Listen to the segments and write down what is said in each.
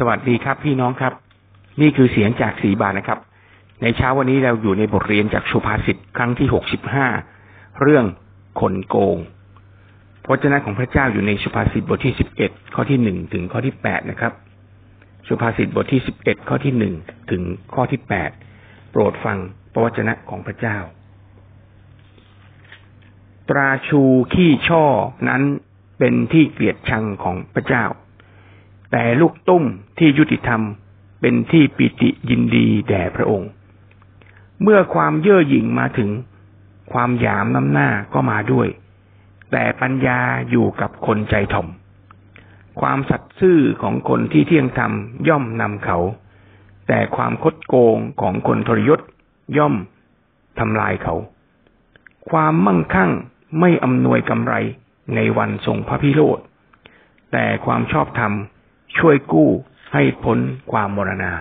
สวัสดีครับพี่น้องครับ นี่คือเสียงจากสีบานนะครับ ในเช้าวันนี้เราอยู่ในบทเรียนจากสุภาษิตครั้งที่หกสิบห้าเรื่องคนโกงพระเจ้าของพระเจ้าอยู่ในสุภาษิตบทที่สิบเอ็ดข้อที่หนึ่งถึงข้อที่แปดนะครับ สุภาษิตบทที่สิบเอ็ดข้อที่หนึ่งถึงข้อที่แปดโปรดฟังพระวจนะของพระเจ้า ตราชูขี้ช่อนั้นเป็นที่เกลียดชังของพระเจ้า แต่ลูกตุ้มที่ยุติธรรมเป็นที่ปิติยินดีแด่พระองค์ เมื่อความเย่อหยิ่งมาถึง ความหยามน้ำหน้าก็มาด้วย แต่ปัญญาอยู่กับคนใจถ่อม ความสัตย์ซื่อของคนที่เที่ยงธรรมย่อมนำเขา แต่ความคดโกงของคนทรยศย่อมทำลายเขา ความมั่งคั่งไม่อำนวยกำไรในวันทรงพระพิโรธแต่ความชอบธรรม ช่วยกู้ให้พ้นความมรณา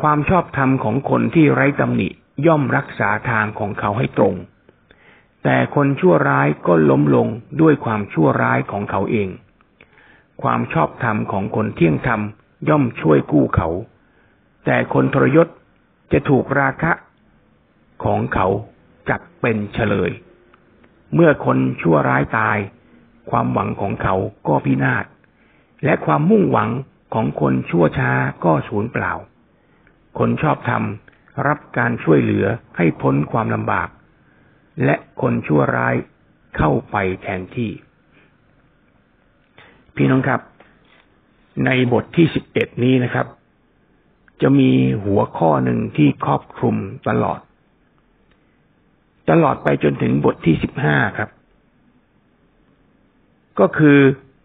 ความชอบธรรมของคนที่ไร้ตำหนิย่อมรักษาทางของเขาให้ตรง แต่คนชั่วร้ายก็ล้มลงด้วยความชั่วร้ายของเขาเอง ความชอบธรรมของคนเที่ยงธรรมย่อมช่วยกู้เขา แต่คนทรยศจะถูกราคะของเขาจับเป็นเฉลย เมื่อคนชั่วร้ายตาย ความหวังของเขาก็พินาศ และความมุ่งหวังของคนชั่วช้าก็สูญเปล่า คนชอบธรรมรับการช่วยเหลือให้พ้นความลำบาก และคนชั่วร้ายเข้าไปแทนที่ พี่น้องครับ ในบทที่สิบเอ็ดนี้นะครับ จะมีหัวข้อหนึ่งที่ครอบคลุมตลอด ตลอดไปจนถึงบทที่สิบห้าครับ ก็คือ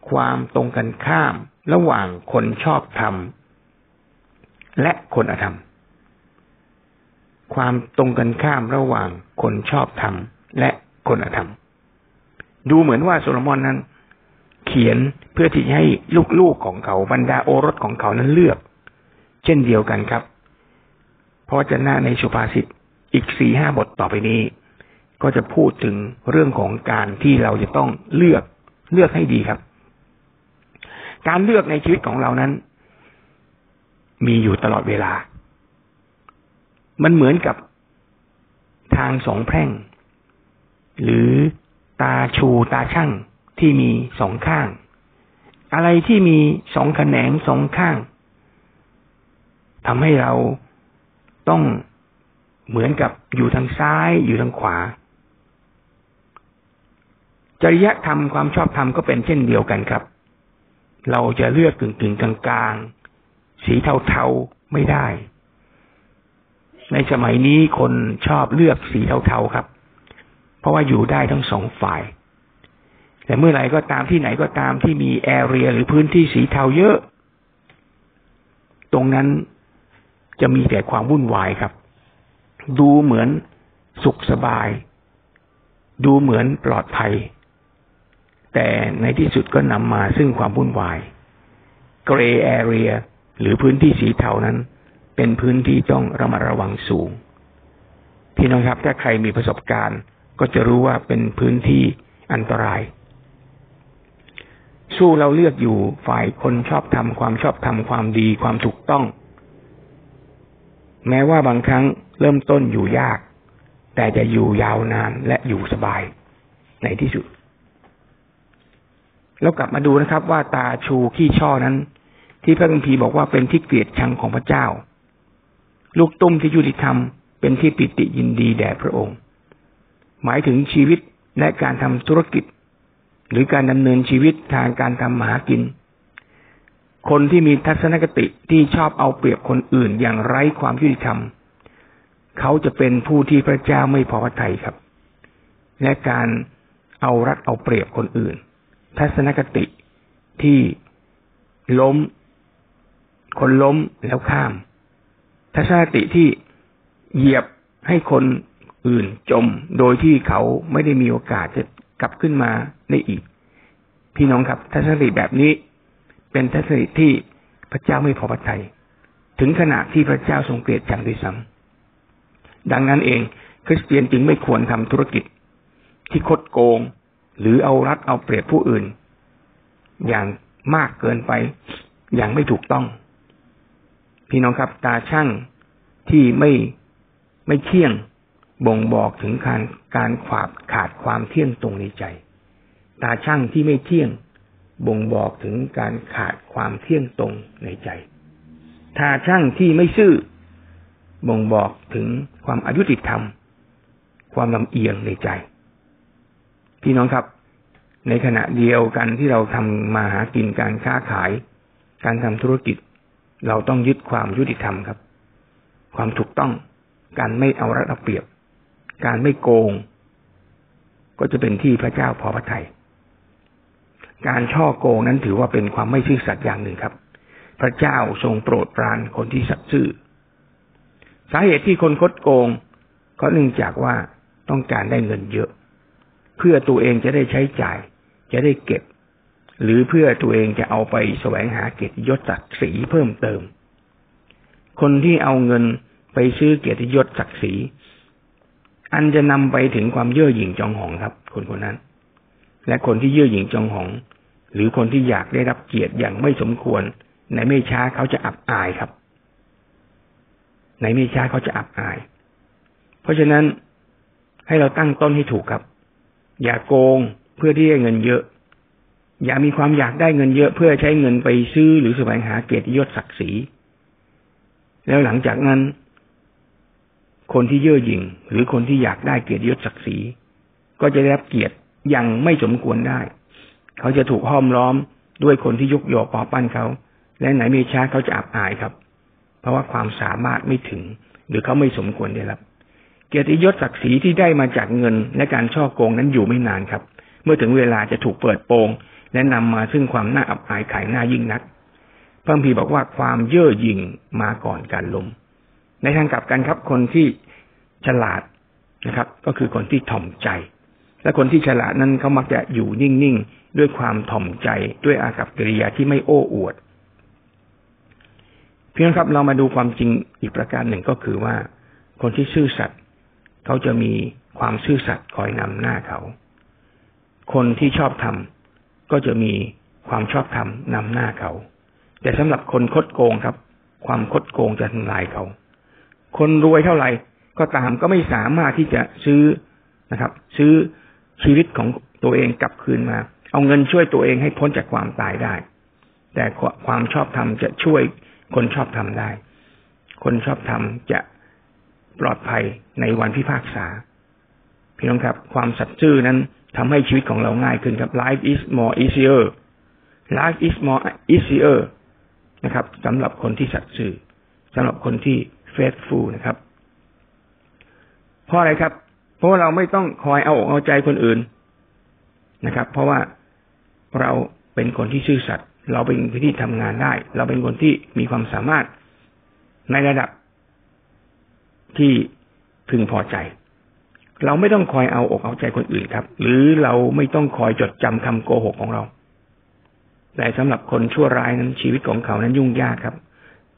ความตรงกันข้าม ระหว่างคนชอบธรรม และคนอธรรม ความตรงกันข้ามระหว่างคนชอบธรรม และคนอธรรม ดูเหมือนว่าโซโลมอนนั้น เขียนเพื่อที่ให้ลูกๆของเขาบรรดาโอรสของเขานั้นเลือก เช่นเดียวกันครับเพราะจะหน้าในสุภาษิตอีกสี่ห้าบทต่อไปนี้ ก็จะพูดถึงเรื่องของการที่เราจะต้องเลือกเลือกให้ดีครับ การเลือกในชีวิตของเรานั้น มีอยู่ตลอดเวลา มันเหมือนกับทางสองแพร่ง หรือตาชูตาช่างที่มีสองข้าง อะไรที่มีสองแขนงสองข้างทำให้เราต้องเหมือนกับอยู่ทางซ้ายอยู่ทางขวา จริยธรรมความชอบธรรมก็เป็นเช่นเดียวกันครับ เราจะเลือกกึ่งกึ่งกลางกลางสีเทาๆไม่ได้ ในสมัยนี้คนชอบเลือกสีเทาๆครับ เพราะว่าอยู่ได้ทั้งสองฝ่าย แต่เมื่อไหร่ก็ตามที่ไหนก็ตามที่มีแอเรียหรือพื้นที่สีเทาเยอะ ตรงนั้นจะมีแต่ความวุ่นวายครับ ดูเหมือนสุขสบาย ดูเหมือนปลอดภัย แต่ในที่สุดก็นำมาซึ่งความวุ่นวาย gray area หรือพื้นที่สีเทานั้น เป็นพื้นที่ต้องระมัดระวังสูง พี่น้องครับถ้าใครมีประสบการณ์ ก็จะรู้ว่าเป็นพื้นที่อันตราย สู้เราเลือกอยู่ฝ่ายคนชอบทำความชอบทำความดีความถูกต้อง แม้ว่าบางครั้งเริ่มต้นอยู่ยาก แต่จะอยู่ยาวนานและอยู่สบาย ในที่สุด แล้วกลับมาดูนะครับ ว่าตาชูขี้ช่อนั้น ที่พระคัมภีร์บอกว่าเป็นที่เกลียดชังของพระเจ้า ลูกตุ้มที่ยุติธรรมเป็นที่ปิติยินดีแด่พระองค์ หมายถึงชีวิตและการทำธุรกิจ หรือการดำเนินชีวิตทางการทำมาหากิน คนที่มีทัศนคติที่ชอบเอาเปรียบคนอื่นอย่างไร้ความยุติธรรม เขาจะเป็นผู้ที่พระเจ้าไม่พอพระทัยครับ และการเอารัดเอาเปรียบคนอื่น ทัศนคติที่ล้ม คนล้มแล้วข้าม ทัศนคติที่เหยียบให้คนอื่นจม โดยที่เขาไม่ได้มีโอกาสจะกลับขึ้นมาได้อีก พี่น้องครับ ทัศนคติแบบนี้ เป็นทัศนคติที่พระเจ้าไม่พอพระทัยถึงขณะที่พระเจ้าทรงเกลียดจังด้วยซ้ำดังนั้นเองคริสเตียนจึงไม่ควรทำธุรกิจที่คดโกง หรือเอารัดเอาเปรียบผู้อื่น อย่างมากเกินไป อย่างไม่ถูกต้อง พี่น้องครับ ตาช่างที่ไม่ไม่เที่ยงบ่งบอกถึงการการขวาดขาดความเที่ยงตรงในใจ ตาช่างที่ไม่เที่ยง บ่งบอกถึงการขาดความเที่ยงตรงในใจ ตาช่างที่ไม่ซื่อ บ่งบอกถึงความอายุติธรรม ความลำเอียงในใจ พี่น้องครับ ในขณะเดียวกันที่เราทำมาหากินการค้าขาย การทำธุรกิจ เราต้องยึดความยุติธรรมครับ ความถูกต้องการไม่เอารัดเอาเปรียบ การไม่โกง ก็จะเป็นที่พระเจ้าพอพระทยัยการช่อโกงนั้นถือว่าเป็นความไม่ซื่อสัตย์อย่างหนึ่งครับ พระเจ้าทรงโปรดปรานคนที่สัตย์ซื่อ สาเหตุที่คนคดโกง ก็เนื่องจากว่าต้องการได้เงินเยอะ เพื่อตัวเองจะได้ใช้จ่าย จะได้เก็บ หรือเพื่อตัวเองจะเอาไปแสวงหาเกียรติยศศักดิ์ศรีเพิ่มเติม คนที่เอาเงินไปซื้อเกียรติยศศักดิ์ศรีอันจะนำไปถึงความเย่อหยิ่งจองหองครับ คนคนนั้น และคนที่เย่อหยิ่งจองหอง หรือคนที่อยากได้รับเกียรติอย่างไม่สมควร ในไม่ช้าเขาจะอับอายครับ ในไม่ช้าเขาจะอับอาย เพราะฉะนั้นให้เราตั้งต้นให้ถูกครับ อย่าโกงเพื่อที่จะเงินเยอะ อย่ามีความอยากได้เงินเยอะ เพื่อใช้เงินไปซื้อหรือแสวงหาเกียรติยศศักดิ์ศรีแล้วหลังจากนั้น คนที่เย่อหยิ่งหรือคนที่อยากได้เกียรติยศศักดิ์ศรีก็จะได้รับเกียรติอย่างไม่สมควรได้ เขาจะถูกห้อมล้อมด้วยคนที่ยกยอปอปั้นเขา และไหนไม่ช้าเขาจะอับอายครับ เพราะว่าความสามารถไม่ถึง หรือเขาไม่สมควรได้รับ เกียรติยศศักดิ์ศรีที่ได้มาจากเงินและการช่อโกงนั้นอยู่ไม่นานครับ เมื่อถึงเวลาจะถูกเปิดโปง และนำมาซึ่งความน่าอับอายขายหน้ายิ่งนักพระพีบอกว่าความเย่อหยิ่งมาก่อนการลม ในทางกลับกันครับ คนที่ฉลาดนะครับ ก็คือคนที่ถ่อมใจ และคนที่ฉลาดนั้นเขามักจะอยู่นิ่งๆด้วยความถ่อมใจด้วยอากับกิริยาที่ไม่โอ้อวดเพียงครับเรามาดูความจริงอีกประการหนึ่งก็คือว่า คนที่ซื่อสัตย์ เขาจะมีความซื่อสัตย์คอยนำหน้าเขา คนที่ชอบทำก็จะมีความชอบธรรมนำหน้าเขา แต่สำหรับคนคดโกงครับ ความคดโกงจะทำลายเขา คนรวยเท่าไหร่ก็ตามก็ไม่สามารถที่จะซื้อนะครับ ซื้อชีวิตของตัวเองกลับคืนมา เอาเงินช่วยตัวเองให้พ้นจากความตายได้ แต่ความชอบธรรมจะช่วยคนชอบธรรมได้ คนชอบธรรมจะ ปลอดภัยในวันพิพากษา พี่น้องครับ ความสัตย์ซื่อนั้นทำให้ชีวิตของเราง่ายขึ้นครับ life is more easier life is more easier นะครับสำหรับคนที่สัตย์ซื่อสำหรับคนที่ faithful นะครับ เพราะอะไรครับ เพราะเราไม่ต้องคอยเอาอกเอาใจคนอื่นนะครับ เพราะว่าเราเป็นคนที่ซื่อสัตย์เราเป็นคนที่ทำงานได้ เราเป็นคนที่มีความสามารถในระดับ ที่พึงพอใจ เราไม่ต้องคอยเอาอกเอาใจคนอื่นครับ หรือเราไม่ต้องคอยจดจำคำโกหกของเราแต่สำหรับคนชั่วร้ายนั้นชีวิตของเขานั้นยุ่งยากครับ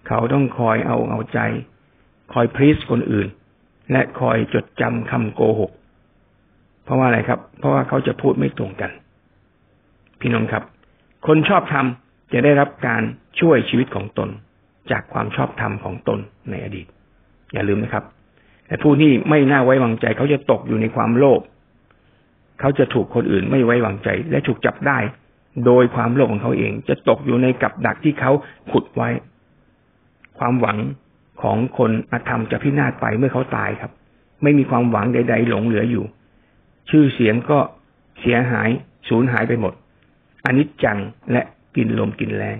เขาต้องคอยเอาเอาใจ คอยพรีสคนอื่น และคอยจดจำคำโกหก เพราะว่าอะไรครับ เพราะว่าเขาจะพูดไม่ตรงกัน พี่น้องครับ คนชอบทำจะได้รับการช่วยชีวิตของตน จากความชอบธรรมของตนในอดีต อย่าลืมนะครับ แต่ผู้ที่ไม่น่าไว้วางใจ เขาจะตกอยู่ในความโลภเขาจะถูกคนอื่นไม่ไว้วางใจ และถูกจับได้ โดยความโลภของเขาเอง จะตกอยู่ในกับดักที่เขาขุดไว้ ความหวังของคนอธรรมจะพินาศไปเมื่อเขาตายครับ ไม่มีความหวังใด ๆ หลงเหลืออยู่ ชื่อเสียงก็เสียหายสูญหายไปหมดอนิจจังและกินลมกินแรง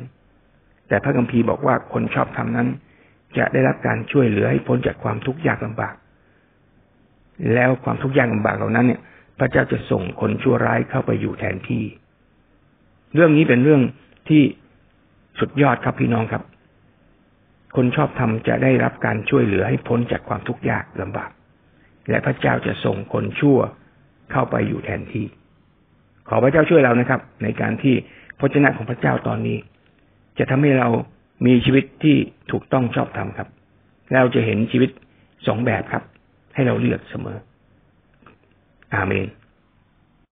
แต่พระคัมภีร์บอกว่าคนชอบทำนั้น จะได้รับการช่วยเหลือให้พ้นจากความทุกข์ยากลำบาก แล้วความทุกข์ยากลำบากเหล่านั้นเนี่ย พระเจ้าจะส่งคนชั่วร้ายเข้าไปอยู่แทนที่ เรื่องนี้เป็นเรื่องที่สุดยอดครับพี่น้องครับ คนชอบธรรมจะได้รับการช่วยเหลือให้พ้นจากความทุกข์ยากลำบาก และพระเจ้าจะส่งคนชั่วเข้าไปอยู่แทนที่ ขอพระเจ้าช่วยเรานะครับ ในการที่พระเจ้าของพระเจ้าตอนนี้ จะทำให้เรา มีชีวิตที่ถูกต้องชอบธรรมครับ เราจะเห็นชีวิตสองแบบครับ ให้เราเลือกเสมอ อาเมน